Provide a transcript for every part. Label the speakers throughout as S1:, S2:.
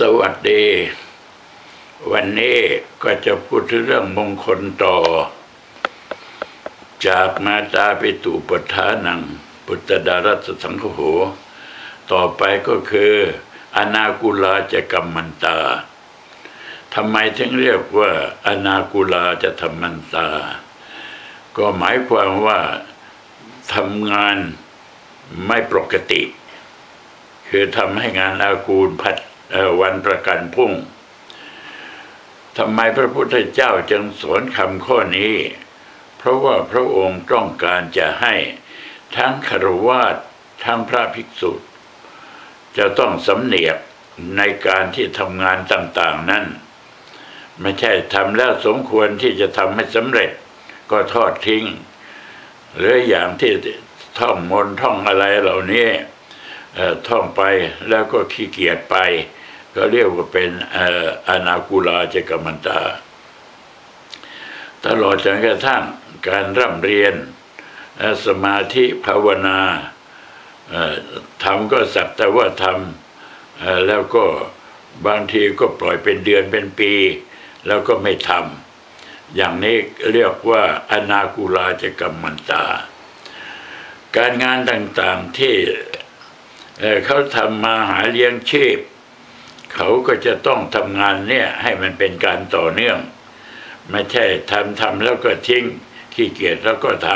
S1: สวัสดี วันนี้ก็จะพูดถึงเรื่องมงคลต่อ จากมาตาปิตุปทานังปุตตดารัสสังคโห ต่อไปก็คืออนากุลาจะกรรมันตาทำไมถึงเรียกว่าอนากุลาจะธรรมันตา ก็หมายความว่าทำงานไม่ปกติ คือทำให้งานอากูลพัด วันประกันพรุ่งทำไมพระพุทธเจ้าจึงสอนคำข้อนี้ เพราะว่าพระองค์ต้องการจะให้ทั้งคารวาสทั้งพระภิกษุ จะต้องสำเนียกในการที่ทำงานต่างๆนั้นไม่ใช่ทำแล้วสมควรที่จะทำให้สำเร็จก็ทอดทิ้ง หรืออย่างที่ท่องมนท่องอะไรเหล่านี้ท่องไปแล้วก็ขี้เกียจไป ก็เรียกว่าเป็นอนาคูลาเจกมันตา ตลอดจนกระทั่งการร่ำเรียนสมาธิภาวนาทำก็สักแต่ว่าทำแล้วก็บางทีก็ปล่อยเป็นเดือนเป็นปี แล้วก็ไม่ทำอย่างนี้เรียกว่าอนาคูลาเจกมันตา การงานต่างๆที่เขาทำมาหาเลี้ยงชีพ เขาก็จะต้องทำงานเนี่ยให้มันเป็นการต่อเนื่อง ไม่ใช่ทำทำแล้วก็ทิ้งขี้เกียจแล้วก็ท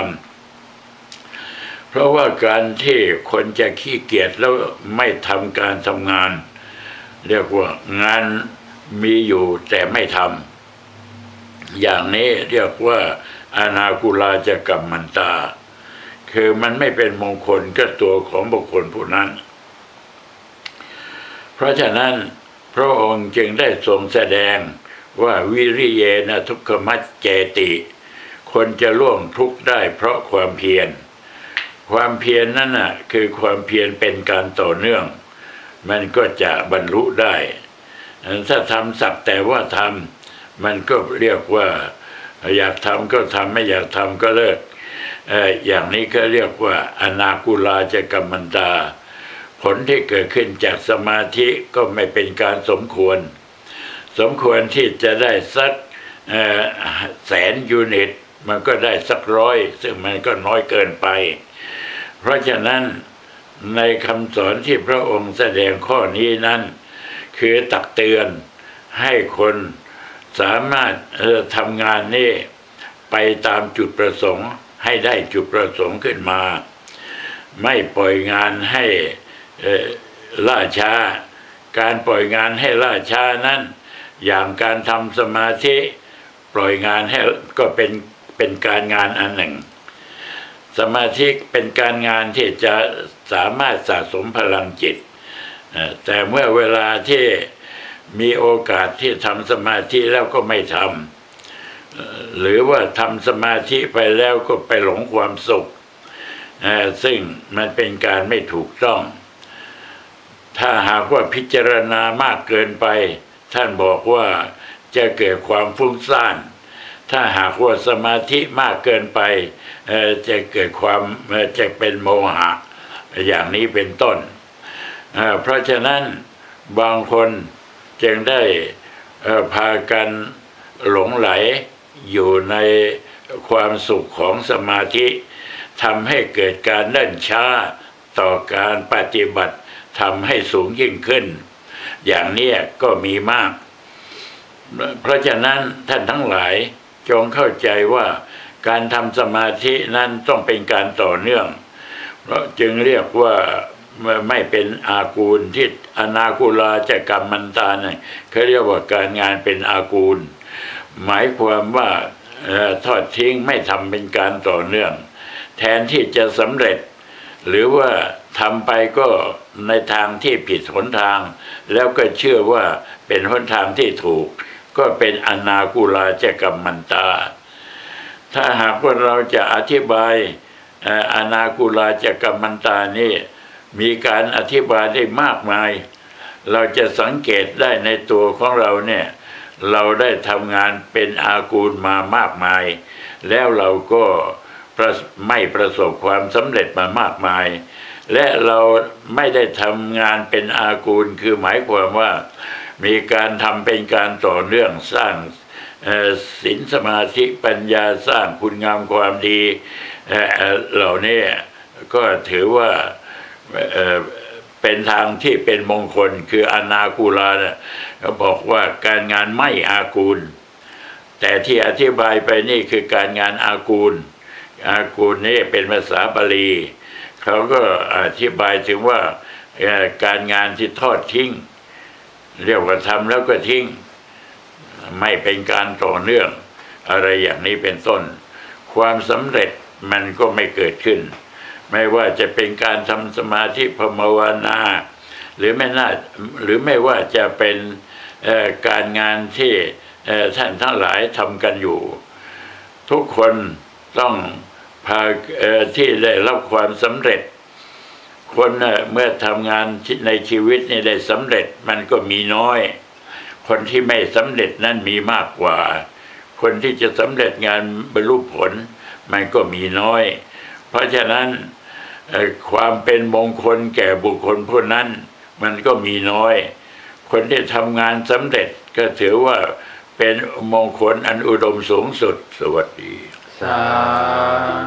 S1: ำเพราะว่าการที่คนจะขี้เกียจแล้วไม่ทำการทำงาน เรียกว่างานมีอยู่แต่ไม่ทำอย่างนี้เรียกว่าอนาคุลาจะกรรมมันตา คือมันไม่เป็นมงคลกับตัวของบุคคลผู้นั้น เพราะฉะนั้น พระองค์จึงได้ทรงแสดงว่าวิริเยนะทุกขมัจเจติ คนจะล่วงทุกข์ได้เพราะความเพียร ความเพียรนนั่นน่ะคือความเพียรเป็นการต่อเนื่อง มันก็จะบรรลุได้ ถ้าทำสักแต่ว่าทำมันก็เรียกว่าอยากทำก็ทำไม่อยากทำก็เลิก อย่างนี้ก็เรียกว่าอนาคุลาจะกัมมันตา ผลที่เกิดขึ้นจากสมาธิก็ไม่เป็นการสมควร สมควรที่จะได้สักแสนยูนิต มันก็ได้สักร้อย ซึ่งมันก็น้อยเกินไป เพราะฉะนั้นในคำสอนที่พระองค์แสดงข้อนี้นั้น คือตักเตือนให้คนสามารถทำงานนี้ไปตามจุดประสงค์ให้ได้จุดประสงค์ขึ้นมา ไม่ปล่อยงานให้ ล่าช้า การปล่อยงานให้ล่าช้านั้น อย่างการทำสมาธิปล่อยงานให้ก็เป็นเป็นการงานอันหนึ่ง สมาธิเป็นการงานที่จะสามารถสะสมพลังจิต แต่เมื่อเวลาที่มีโอกาสที่ทำสมาธิแล้วก็ไม่ทำหรือว่าทำสมาธิไปแล้วก็ไปหลงความสุข ซึ่งมันเป็นการไม่ถูกต้อง ถ้าหากว่าพิจารณามากเกินไป ท่านบอกว่าจะเกิดความฟุ้งซ่าน ถ้าหากว่าสมาธิมากเกินไปจะเกิดความจะเป็นโมหะ อย่างนี้เป็นต้น เพราะฉะนั้นบางคนจึงได้พากันหลงไหลอยู่ในความสุขของสมาธิทำให้เกิดการเนิ่นช้าต่อการปฏิบัติ ทำให้สูงยิ่งขึ้น อย่างนี้ก็มีมาก เพราะฉะนั้นท่านทั้งหลายจงเข้าใจว่าการทำสมาธินั้นต้องเป็นการต่อเนื่อง เพราะจึงเรียกว่าไม่เป็นอากูลที่อนาคูลาจะกรรมมันตาเนี่ยเขาเรียกว่าการงานเป็นอากูล หมายความว่าทอดทิ้งไม่ทำเป็นการต่อเนื่อง แทนที่จะสำเร็จ หรือว่าทำไปก็ในทางที่ผิดหนทาง แล้วก็เชื่อว่าเป็นหนทางที่ถูก ก็เป็นอนาคูลาเจกัมมันตา ถ้าหากว่าเราจะอธิบายอนาคูลาเจกัมมันตานี่มีการอธิบายได้มากมาย เราจะสังเกตได้ในตัวของเราเนี่ยเราได้ทำงานเป็นอากูลมามากมาย แล้วเราก็ ไม่ประสบความสำเร็จมามากมาย และเราไม่ได้ทำงานเป็นอากูล คือหมายความว่ามีการทำเป็นการต่อเนื่องสร้างศีลสมาธิปัญญาสร้างคุณงามความดีเหล่านี้ก็ถือว่าเป็นทางที่เป็นมงคลคืออนาคูลานะเขาบอกว่าการงานไม่อากูล แต่ที่อธิบายไปนี่คือการงานอากูล อากูลนี่เป็นภาษาบาลีเขาก็อธิบายถึงว่าการงานที่ทอดทิ้ง เรียกว่าทำแล้วก็ทิ้ง ไม่เป็นการต่อเนื่อง อะไรอย่างนี้เป็นต้น ความสำเร็จมันก็ไม่เกิดขึ้น ไม่ว่าจะเป็นการทำสมาธิภาวนา หรือไม่น่าหรือไม่ว่าจะเป็นการงานที่ท่านทั้งหลายทำกันอยู่ ทุกคน ต้องพาที่ได้รับความสำเร็จ คนน่ะเมื่อทำงานในชีวิตนี่ได้สำเร็จมันก็มีน้อย คนที่ไม่สำเร็จนั้นมีมากกว่า คนที่จะสำเร็จงานบรรลุผล มันก็มีน้อย เพราะฉะนั้นความเป็นมงคลแก่บุคคลผู้นั้นมันก็มีน้อย คนที่ทำงานสำเร็จก็ถือว่าเป็นมงคลอันอุดมสูงสุดสวัสดี
S2: สา